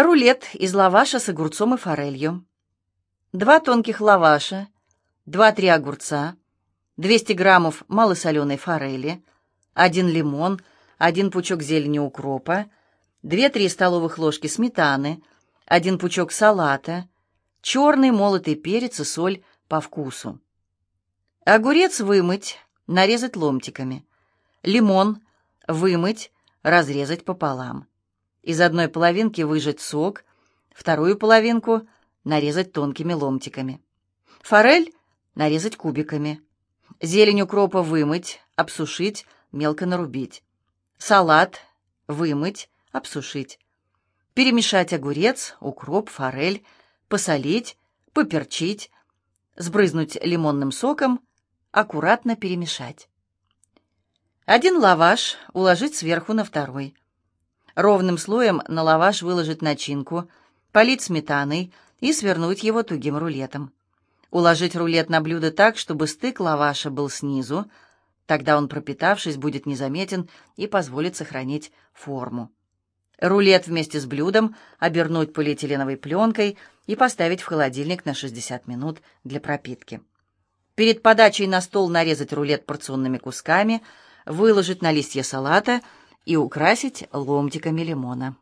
Рулет из лаваша с огурцом и форелью. Два тонких лаваша, 2-3 огурца, 200 граммов малосоленой форели, один лимон, один пучок зелени укропа, 2-3 столовых ложки сметаны, один пучок салата, черный молотый перец и соль по вкусу. Огурец вымыть, нарезать ломтиками. Лимон вымыть, разрезать пополам. Из одной половинки выжать сок, вторую половинку нарезать тонкими ломтиками. Форель нарезать кубиками. Зелень укропа вымыть, обсушить, мелко нарубить. Салат вымыть, обсушить. Перемешать огурец, укроп, форель, посолить, поперчить, сбрызнуть лимонным соком, аккуратно перемешать. Один лаваш уложить сверху на второй. Ровным слоем на лаваш выложить начинку, полить сметаной и свернуть его тугим рулетом. Уложить рулет на блюдо так, чтобы стык лаваша был снизу, тогда он, пропитавшись, будет незаметен и позволит сохранить форму. Рулет вместе с блюдом обернуть полиэтиленовой пленкой и поставить в холодильник на 60 минут для пропитки. Перед подачей на стол нарезать рулет порционными кусками, выложить на листья салата – и украсить ломтиками лимона.